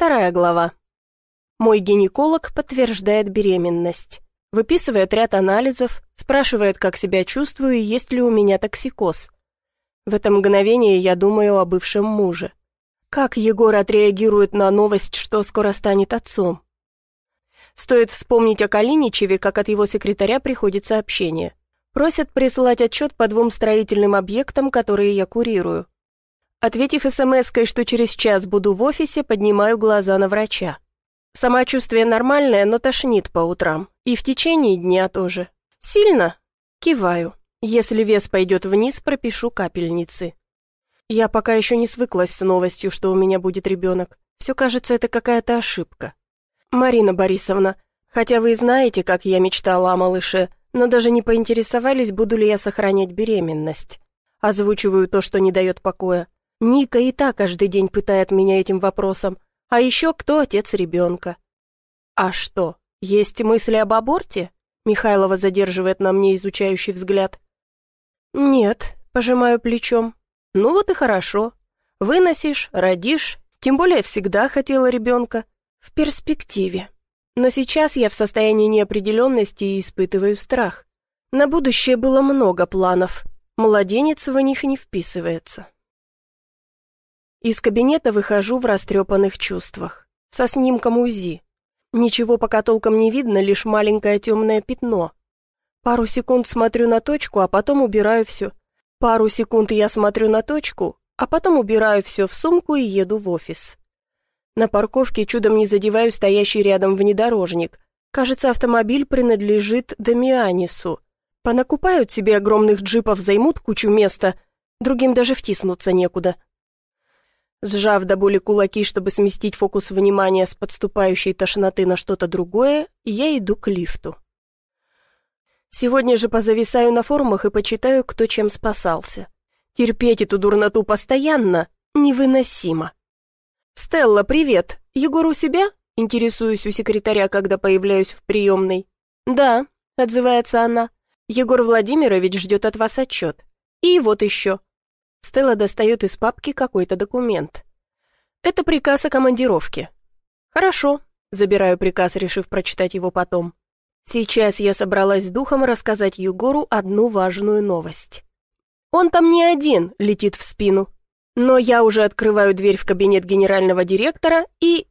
Вторая глава. Мой гинеколог подтверждает беременность. Выписывает ряд анализов, спрашивает, как себя чувствую и есть ли у меня токсикоз. В это мгновение я думаю о бывшем муже. Как Егор отреагирует на новость, что скоро станет отцом? Стоит вспомнить о Калиничеве, как от его секретаря приходит сообщение. Просят присылать отчет по двум строительным объектам, которые я курирую. Ответив смс-кой, что через час буду в офисе, поднимаю глаза на врача. Самочувствие нормальное, но тошнит по утрам. И в течение дня тоже. Сильно? Киваю. Если вес пойдет вниз, пропишу капельницы. Я пока еще не свыклась с новостью, что у меня будет ребенок. Все кажется, это какая-то ошибка. Марина Борисовна, хотя вы знаете, как я мечтала о малыше, но даже не поинтересовались, буду ли я сохранять беременность. Озвучиваю то, что не дает покоя. Ника и так каждый день пытает меня этим вопросом. А еще кто отец ребенка? А что, есть мысли об аборте? Михайлова задерживает на мне изучающий взгляд. Нет, пожимаю плечом. Ну вот и хорошо. Выносишь, родишь, тем более всегда хотела ребенка. В перспективе. Но сейчас я в состоянии неопределенности и испытываю страх. На будущее было много планов. Младенец в них не вписывается. Из кабинета выхожу в растрепанных чувствах. Со снимком УЗИ. Ничего пока толком не видно, лишь маленькое темное пятно. Пару секунд смотрю на точку, а потом убираю все. Пару секунд я смотрю на точку, а потом убираю все в сумку и еду в офис. На парковке чудом не задеваю стоящий рядом внедорожник. Кажется, автомобиль принадлежит Дамианису. Понакупают себе огромных джипов, займут кучу места. Другим даже втиснуться некуда. Сжав до боли кулаки, чтобы сместить фокус внимания с подступающей тошноты на что-то другое, я иду к лифту. Сегодня же позависаю на форумах и почитаю, кто чем спасался. Терпеть эту дурноту постоянно невыносимо. «Стелла, привет! Егор у себя?» Интересуюсь у секретаря, когда появляюсь в приемной. «Да», — отзывается она. «Егор Владимирович ждет от вас отчет. И вот еще». Стелла достает из папки какой-то документ. «Это приказ о командировке». «Хорошо», — забираю приказ, решив прочитать его потом. Сейчас я собралась с духом рассказать Егору одну важную новость. «Он там не один», — летит в спину. Но я уже открываю дверь в кабинет генерального директора и...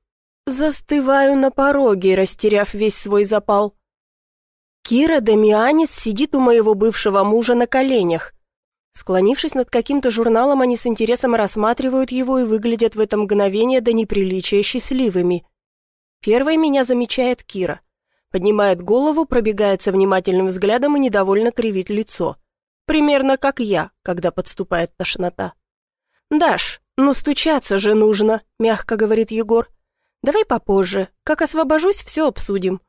Застываю на пороге, растеряв весь свой запал. Кира Дамианис сидит у моего бывшего мужа на коленях. Склонившись над каким-то журналом, они с интересом рассматривают его и выглядят в это мгновение до неприличия счастливыми. Первой меня замечает Кира. Поднимает голову, пробегается внимательным взглядом и недовольно кривит лицо. Примерно как я, когда подступает тошнота. «Даш, ну стучаться же нужно», — мягко говорит Егор. «Давай попозже. Как освобожусь, все обсудим».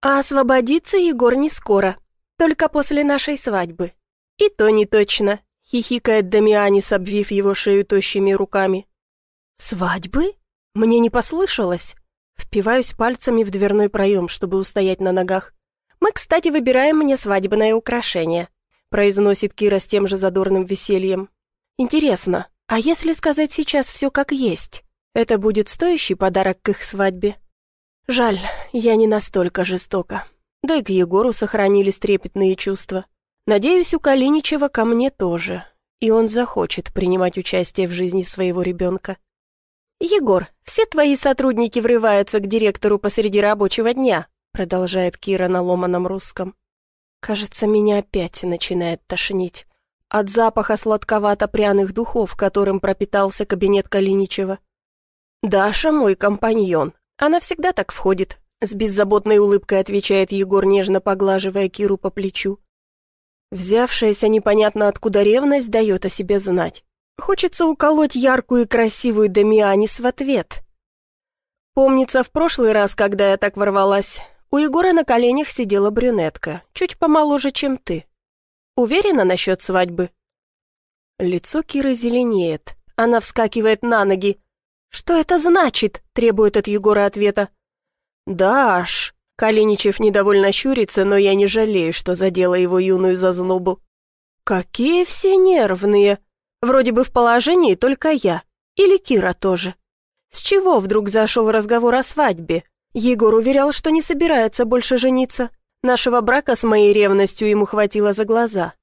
А освободиться Егор не скоро, только после нашей свадьбы. И то не точно, хихикает Дамианис, обвив его шею тощими руками. Свадьбы? Мне не послышалось. Впиваюсь пальцами в дверной проем, чтобы устоять на ногах. Мы, кстати, выбираем мне свадебное украшение, произносит Кира с тем же задорным весельем. Интересно, а если сказать сейчас все как есть, это будет стоящий подарок к их свадьбе? Жаль, я не настолько жестока. Да и к Егору сохранились трепетные чувства. Надеюсь, у Калиничева ко мне тоже, и он захочет принимать участие в жизни своего ребенка. «Егор, все твои сотрудники врываются к директору посреди рабочего дня», продолжает Кира на ломаном русском. Кажется, меня опять начинает тошнить от запаха сладковато-пряных духов, которым пропитался кабинет Калиничева. «Даша мой компаньон. Она всегда так входит», — с беззаботной улыбкой отвечает Егор, нежно поглаживая Киру по плечу. Взявшаяся непонятно откуда ревность дает о себе знать. Хочется уколоть яркую и красивую Дамианис в ответ. Помнится, в прошлый раз, когда я так ворвалась, у Егора на коленях сидела брюнетка, чуть помоложе, чем ты. Уверена насчет свадьбы?» Лицо Киры зеленеет. Она вскакивает на ноги. «Что это значит?» — требует от Егора ответа. «Даш!» — Калиничев недовольно щурится, но я не жалею, что задела его юную зазнобу. «Какие все нервные! Вроде бы в положении только я. Или Кира тоже. С чего вдруг зашел разговор о свадьбе? Егор уверял, что не собирается больше жениться. Нашего брака с моей ревностью ему хватило за глаза.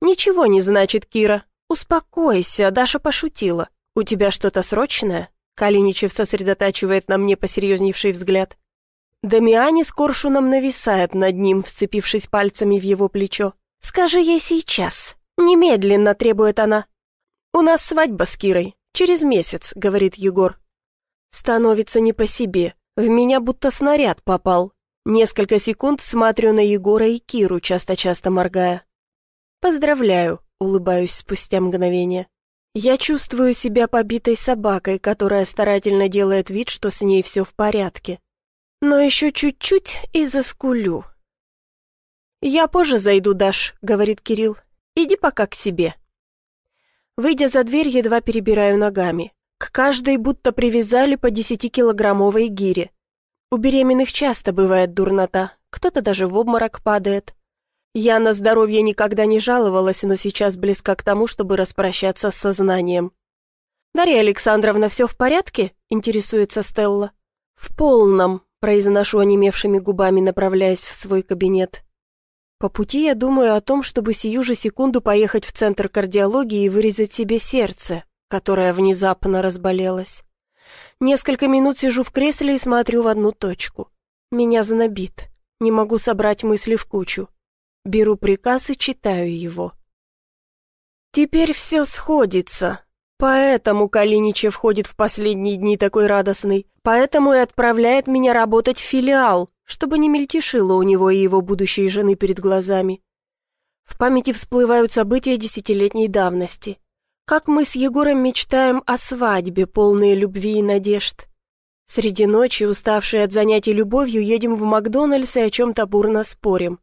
«Ничего не значит, Кира. Успокойся, Даша пошутила. У тебя что-то срочное?» Калиничев сосредотачивает на мне посерьезневший взгляд. Дамиани с коршуном нависает над ним, вцепившись пальцами в его плечо. «Скажи ей сейчас. Немедленно», — требует она. «У нас свадьба с Кирой. Через месяц», — говорит Егор. Становится не по себе. В меня будто снаряд попал. Несколько секунд смотрю на Егора и Киру, часто-часто моргая. «Поздравляю», — улыбаюсь спустя мгновение. Я чувствую себя побитой собакой, которая старательно делает вид, что с ней все в порядке. Но еще чуть-чуть и заскулю. «Я позже зайду, Даш», — говорит Кирилл. «Иди пока к себе». Выйдя за дверь, едва перебираю ногами. К каждой будто привязали по десятикилограммовой гире. У беременных часто бывает дурнота, кто-то даже в обморок падает. Я на здоровье никогда не жаловалась, но сейчас близка к тому, чтобы распрощаться с сознанием. «Дарья Александровна, все в порядке?» — интересуется Стелла. «В полном», Произношу онемевшими губами, направляясь в свой кабинет. По пути я думаю о том, чтобы сию же секунду поехать в центр кардиологии и вырезать себе сердце, которое внезапно разболелось. Несколько минут сижу в кресле и смотрю в одну точку. Меня знобит. Не могу собрать мысли в кучу. Беру приказ и читаю его. Теперь все сходится. Поэтому Калиничев ходит в последние дни такой радостный, поэтому и отправляет меня работать в филиал, чтобы не мельтешило у него и его будущей жены перед глазами. В памяти всплывают события десятилетней давности. Как мы с Егором мечтаем о свадьбе, полной любви и надежд. Среди ночи, уставшие от занятий любовью, едем в Макдональдс и о чем-то бурно спорим.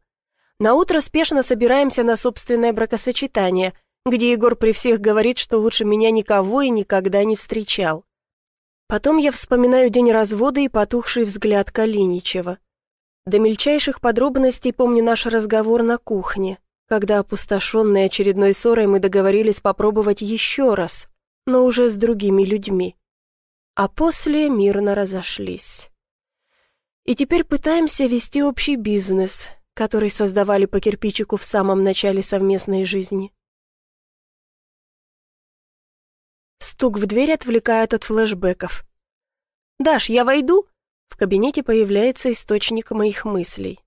Наутро спешно собираемся на собственное бракосочетание – где Егор при всех говорит, что лучше меня никого и никогда не встречал. Потом я вспоминаю день развода и потухший взгляд Калиничева. До мельчайших подробностей помню наш разговор на кухне, когда, опустошенные очередной ссорой, мы договорились попробовать еще раз, но уже с другими людьми. А после мирно разошлись. И теперь пытаемся вести общий бизнес, который создавали по кирпичику в самом начале совместной жизни. Стук в дверь отвлекает от флешбеков. «Даш, я войду?» В кабинете появляется источник моих мыслей.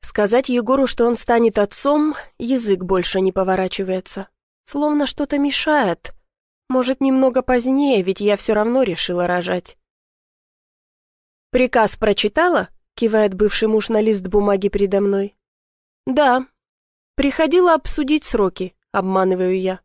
Сказать Егору, что он станет отцом, язык больше не поворачивается. Словно что-то мешает. Может, немного позднее, ведь я все равно решила рожать. «Приказ прочитала?» — кивает бывший муж на лист бумаги передо мной. «Да. Приходила обсудить сроки», — обманываю я.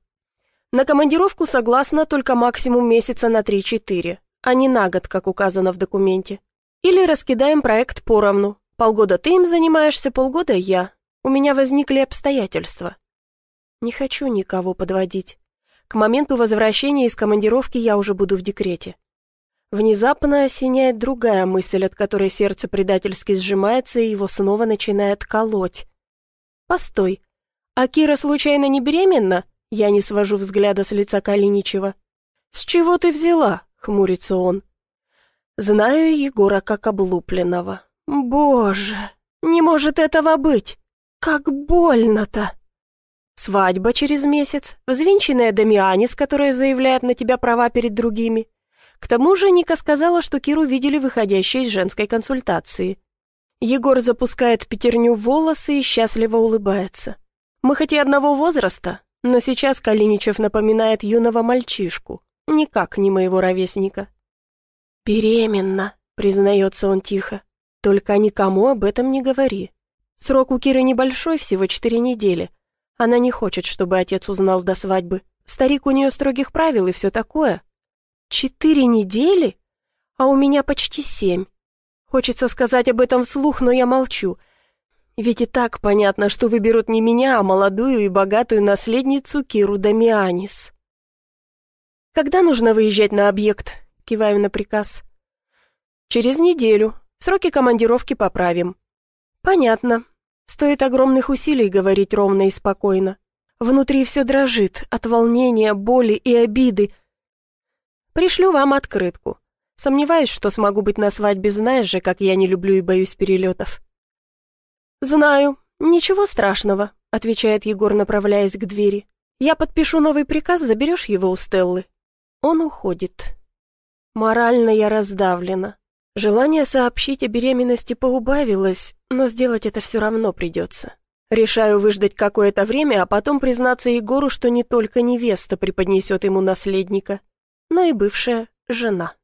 На командировку согласна только максимум месяца на 3-4, а не на год, как указано в документе. Или раскидаем проект поровну. Полгода ты им занимаешься, полгода я. У меня возникли обстоятельства. Не хочу никого подводить. К моменту возвращения из командировки я уже буду в декрете. Внезапно осеняет другая мысль, от которой сердце предательски сжимается и его снова начинает колоть. Постой, а Кира случайно не беременна? Я не свожу взгляда с лица Калиничева. «С чего ты взяла?» — хмурится он. «Знаю Егора как облупленного. Боже, не может этого быть! Как больно-то!» Свадьба через месяц, взвинченная Дамианис, которая заявляет на тебя права перед другими. К тому же Ника сказала, что Киру видели выходящей из женской консультации. Егор запускает пятерню в волосы и счастливо улыбается. Мы хоть и одного возраста, но сейчас Калиничев напоминает юного мальчишку, никак не моего ровесника. «Беременна», — признается он тихо. «Только никому об этом не говори. Срок у Киры небольшой, всего четыре недели. Она не хочет, чтобы отец узнал до свадьбы. Старик у нее строгих правил и все такое. Четыре недели? А у меня почти семь. Хочется сказать об этом вслух, но я молчу. Ведь и так понятно, что выберут не меня, а молодую и богатую наследницу Киру Дамианис. «Когда нужно выезжать на объект?» — киваю на приказ. «Через неделю. Сроки командировки поправим». «Понятно. Стоит огромных усилий говорить ровно и спокойно. Внутри все дрожит от волнения, боли и обиды. Пришлю вам открытку. Сомневаюсь, что смогу быть на свадьбе, знаешь же, как я не люблю и боюсь перелетов». «Знаю. Ничего страшного», — отвечает Егор, направляясь к двери. «Я подпишу новый приказ, заберешь его у Стеллы». Он уходит. Морально я раздавлена. Желание сообщить о беременности поубавилось, но сделать это все равно придется. Решаю выждать какое-то время, а потом признаться Егору, что не только невеста преподнесет ему наследника, но и бывшая жена.